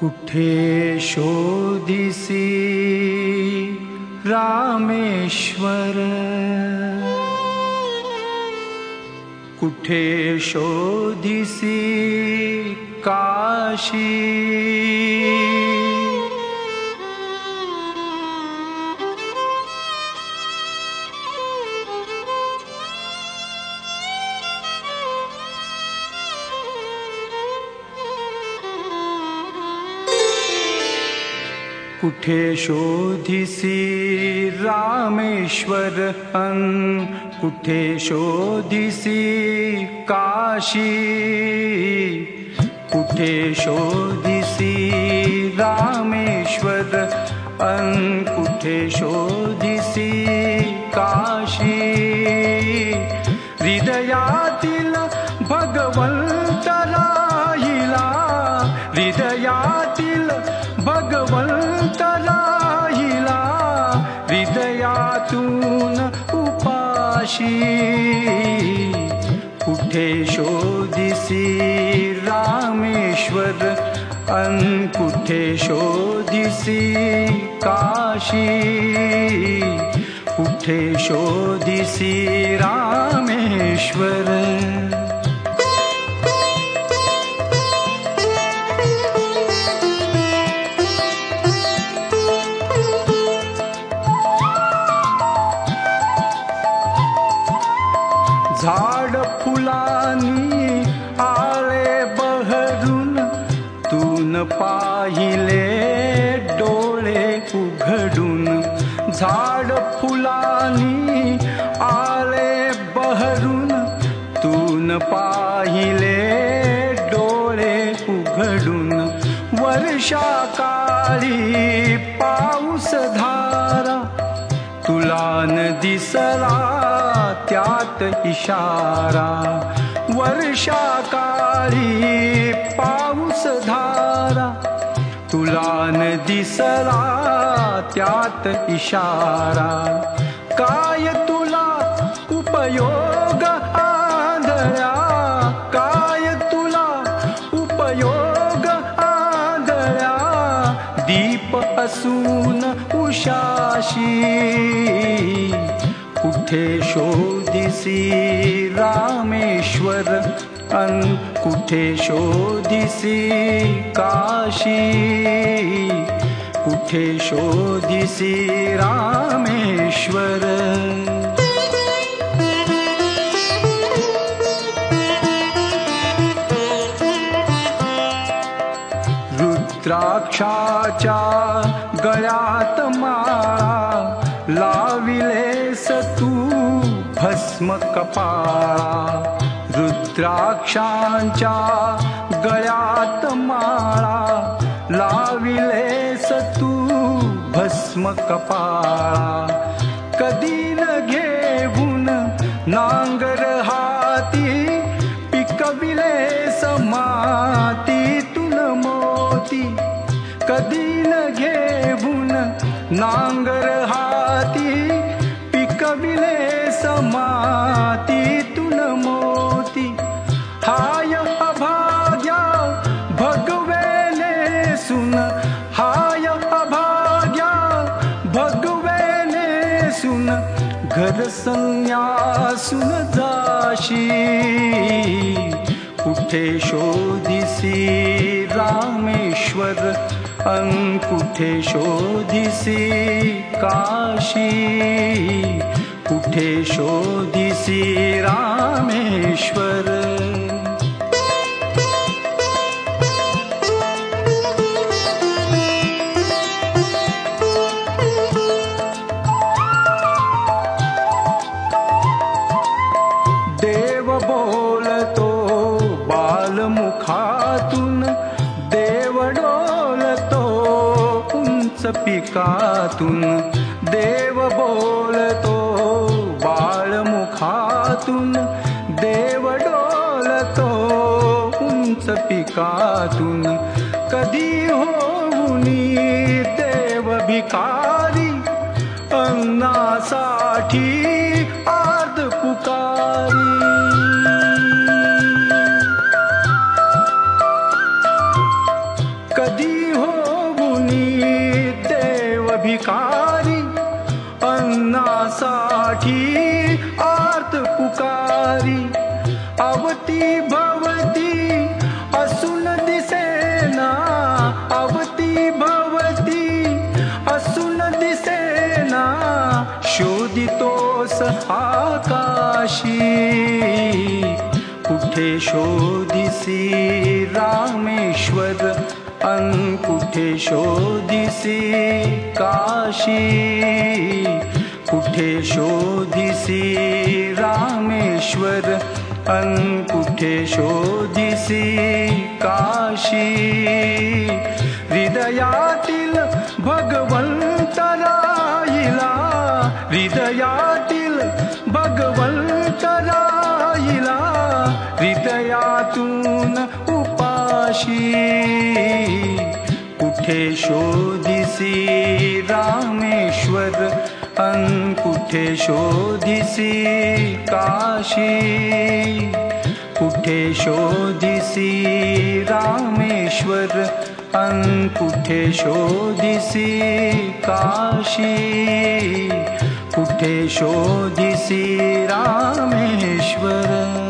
कुठे शोधिसी रामेश्वर? कुठे काशी कुठे शोधिसी रामेश्वर अन्? कुठे शोधिसी काशी? कुठे शोधिसी रामेश्वर अन्? कुठे शोधिसी काशी? हृदयातील भगवंत राहिला हृदयातील भगवंत राहिला हृदयातून उपाशी। कुठे शोधिसी रामेश्वर अन् कुठे शोधिसी काशी। कुठे शोधिसी रामेश्वर झाड फुलानी आळे बहरून तून पाहिले डोळे उघडून. झाड फुलानी आळे बहरून तून पाहिले डोळे उघडून. वर्षा काळी पाऊस धारा तुला न दिसला त्यात इशारा. वर्षा काळी पाऊस धारा. तुला न दिसला त्यात इशारा. काय तुला उपयोग उशाशी कुठे शोधिसी रामेश्वर अन् कुठे शोधिसी काशी कुठे शोधिसी रामेश्वर। रुद्राक्षाच्या गळ्यात माळा भस्म कपाळा रुद्राक्षांच्या गळ्यात माळा लाविलेस तू भस्म कपाळा कधी न घेऊन नांगर हाती पिकविलेस मातीतून मोती. कधी न घेऊन नांगर हाती हाय अभाग्या भगवेने सुन। हाय अभाग्या भगवेने सुन। घर संन्यासून जाशी। कुठे शोधिसी रामेश्वर अन् कुठे शोधिसी काशी कुठे शोधिसी रामेश्वर। देव बोलतो बालमुखातून देव डोलतो उंच पिकातून देव बोलतो तुम देव डोलतो उंच पिकातून कधी होऊनी देव भिकारी? अन्नासाठी आर्द पुकारी। कधी देव भिकारी? आकाशी। कुठे शोधिसी रामेश्वर अंकुठे शोधिसी काशी। कुठे शोधिसी रामेश्वर अंकुठे शोधिसी काशी। हृदयातील भगवंत राहिला हृदयातील राहिला हृदयातून उपाशी। कुठे शोधिसी रामेश्वर अंकुठे शोधिसी काशी। कुठे शोधिसी रामेश्वर अंकुठे शोधिसी काशी कुठे शोधिसि रामेश्वर।